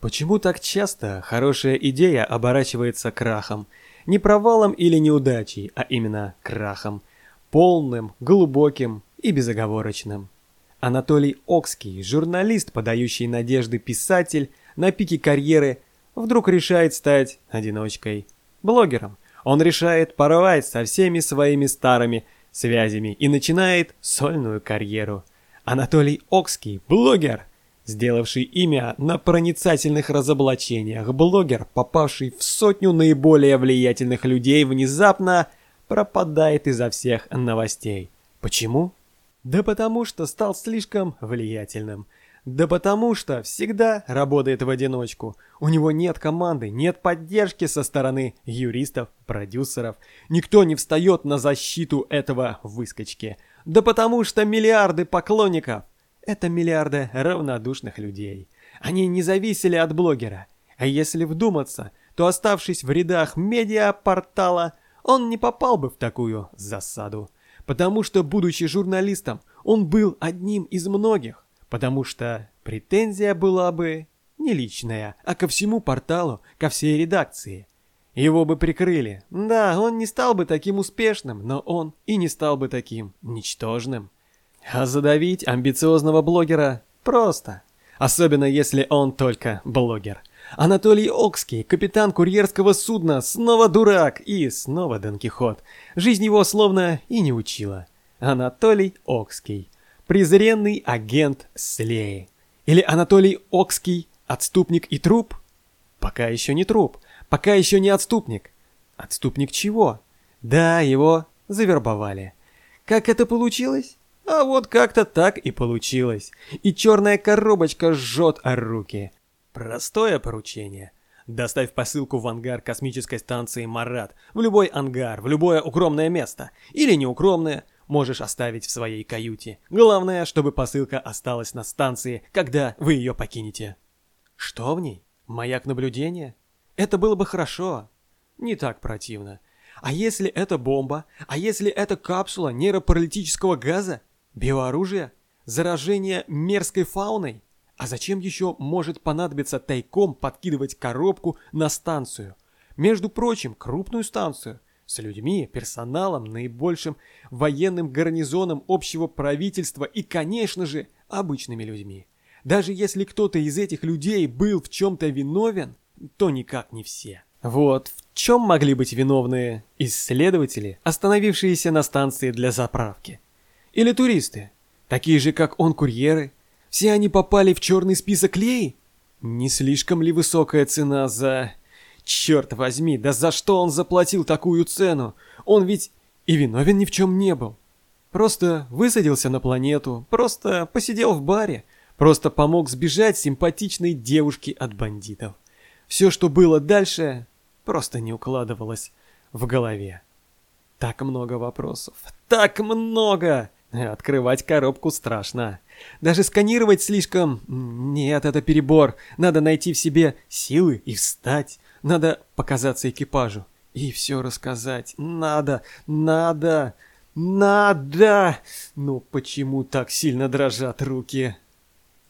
Почему так часто хорошая идея оборачивается крахом? Не провалом или неудачей, а именно крахом. Полным, глубоким и безоговорочным. Анатолий Окский, журналист, подающий надежды писатель, на пике карьеры, вдруг решает стать одиночкой. Блогером. Он решает порвать со всеми своими старыми связями и начинает сольную карьеру. Анатолий Окский, блогер – сделавший имя на проницательных разоблачениях, блогер, попавший в сотню наиболее влиятельных людей, внезапно пропадает изо всех новостей. Почему? Да потому что стал слишком влиятельным. Да потому что всегда работает в одиночку. У него нет команды, нет поддержки со стороны юристов, продюсеров. Никто не встает на защиту этого выскочки. Да потому что миллиарды поклонников это миллиарды равнодушных людей. Они не зависели от блогера. А если вдуматься, то оставшись в рядах медиапортала, он не попал бы в такую засаду. Потому что, будучи журналистом, он был одним из многих. Потому что претензия была бы не личная, а ко всему порталу, ко всей редакции. Его бы прикрыли. Да, он не стал бы таким успешным, но он и не стал бы таким ничтожным. А задавить амбициозного блогера просто. Особенно если он только блогер. Анатолий Окский, капитан курьерского судна, снова дурак и снова Дон Кихот. Жизнь его словно и не учила. Анатолий Окский. Презренный агент Слеи. Или Анатолий Окский, отступник и труп? Пока еще не труп. Пока еще не отступник. Отступник чего? Да, его завербовали. Как это получилось? А вот как-то так и получилось. И черная коробочка жжет о руки. Простое поручение. Доставь посылку в ангар космической станции «Марат», в любой ангар, в любое укромное место. Или неукромное, можешь оставить в своей каюте. Главное, чтобы посылка осталась на станции, когда вы ее покинете. Что в ней? Маяк наблюдения? Это было бы хорошо. Не так противно. А если это бомба? А если это капсула нейропаралитического газа? Биооружие? Заражение мерзкой фауной? А зачем еще может понадобиться тайком подкидывать коробку на станцию? Между прочим, крупную станцию. С людьми, персоналом, наибольшим военным гарнизоном общего правительства и, конечно же, обычными людьми. Даже если кто-то из этих людей был в чем-то виновен, то никак не все. Вот в чем могли быть виновны исследователи, остановившиеся на станции для заправки. Или туристы? Такие же, как он, курьеры? Все они попали в черный список Леи? Не слишком ли высокая цена за... Черт возьми, да за что он заплатил такую цену? Он ведь и виновен ни в чем не был. Просто высадился на планету, просто посидел в баре, просто помог сбежать симпатичной девушке от бандитов. Все, что было дальше, просто не укладывалось в голове. Так много вопросов. Так много! Открывать коробку страшно. Даже сканировать слишком... Нет, это перебор. Надо найти в себе силы и встать. Надо показаться экипажу. И все рассказать. Надо, надо, надо. Ну почему так сильно дрожат руки?